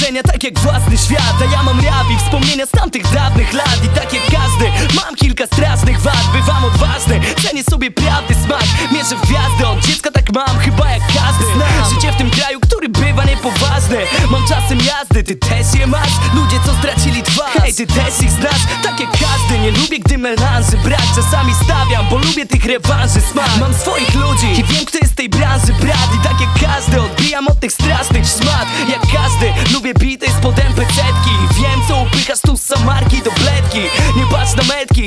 marzenia tak jak własny świat. A ja mam rap i wspomnienia z tamtych dawnych lat. I tak jak każdy mam kilka strasznych wad. Bywam odważny, cenię sobie prawdy smak. Mierzę w gwiazdy, od dziecka tak mam chyba jak każdy Znam. Życie w tym kraju, który bywa niepoważny. Mam czasem jazdy, ty też je masz. Ludzie co stracili twarz, hej. Ty też ich znasz. Tak jak każdy, nie lubię gdy melanży brak Czasami stawiam, bo lubię tych rewanży. Smak. Mam swoich ludzi i wiem kto jest tej branży. Brat I tak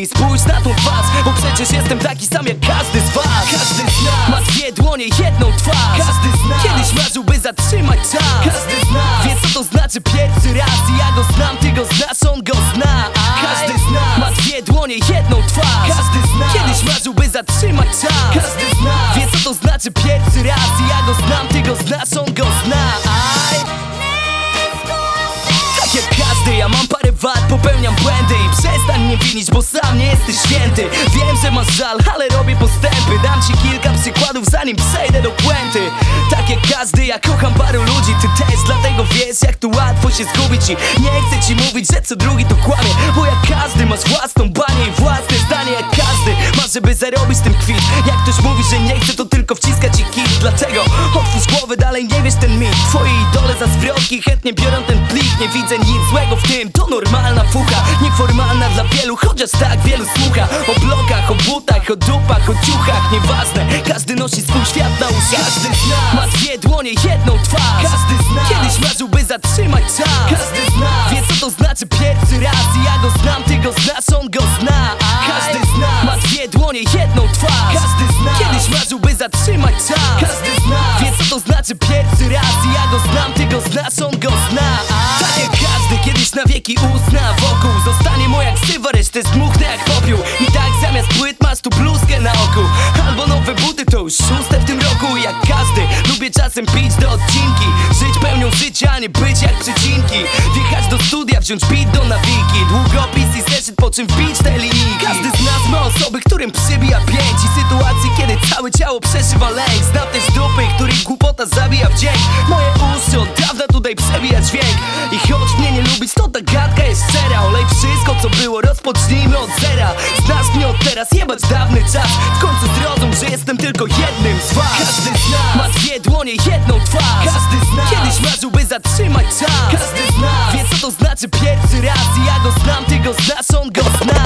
metki, spójrz na tą twarz Bo przecież jestem taki sam jak każdy z was. Każdy z nas. Ma dwie dłonie, jedną twarz. Każdy z nas. Kiedyś marzyłby zatrzymać czas. Każdy z nas. Wie co to znaczy pierwszy raz? I ja go znam, ty go znasz, on go zna. Każdy z nas. Ma dwie dłonie, jedną twarz. Każdy z nas. Kiedyś marzyłby zatrzymać czas. Każdy z nas. Wie co to znaczy pierwszy raz? I ja go znam, ty go znasz, on go zna. Aj. Wad, popełniam błędy I przestań mnie winić, bo sam nie jesteś święty. Wiem, że masz żal, ale robię postępy. Dam ci kilka przykładów, zanim przejdę do puenty. Tak jak każdy, ja kocham paru ludzi. Ty też, dlatego wiesz, jak tu łatwo się zgubić. I nie chcę ci mówić, że co drugi to kłamie Bo jak każdy, masz własną banię i własne zdanie Jak żeby zarobić tym kwit. Jak ktoś mówi, że nie chce, to tylko wciska ci kit Dlatego otwórz głowę, dalej nie wiesz ten mit. Twoi idole za zwrotki chętnie biorą ten plik. Nie widzę nic złego w tym, to normalna fucha Nieformalna dla wielu, chociaż tak wielu słucha. O blokach, o butach, o dupach, o ciuchach Nieważne, każdy nosi swój świat na uszach. Każdy z nas ma dwie dłonie, jedną twarz. Każdy z nas kiedyś marzyłby zatrzymać czas. Każdy z nas wie co to znaczy jedną twarz. Każdy z nas. Kiedyś marzyłby zatrzymać czas. Każdy z nas. Wie co to znaczy pierwszy raz. I ja go znam, ty go znasz, on go zna. Tak jak każdy kiedyś na wieki uzna. Wokół zostanie moja ksywa, resztę zdmuchnę jak popiół. I tak zamiast płyt masz tu bluzkę na oku. Albo nowe buty to już szóste w tym roku. Jak każdy lubię czasem pić do odcinki. Żyć pełnią życia, a nie być jak przecinki. Wjechać do studia, wziąć beat do nawiki. Długopis i zeszyt, po czym wbić te linijki. Każdy z nas ma osoby, którym przybija pięć I sytuacji, kiedy całe ciało przeszywa lęk Znam też dupy, których głupota zabija w dzień Moje uszy od dawna tutaj przebija dźwięk I choć mnie nie lubić, to ta gadka jest szczera Olej wszystko, co było, rozpocznijmy od zera Znasz mnie od teraz, jebać dawny czas W końcu zrozum, że jestem tylko jednym z was Każdy z nas ma dwie dłonie, jedną twarz Każdy z nas kiedyś marzyłby zatrzymać czas Każdy z nas wie co to znaczy pierwszy raz I ja go znam, ty go znasz, on go zna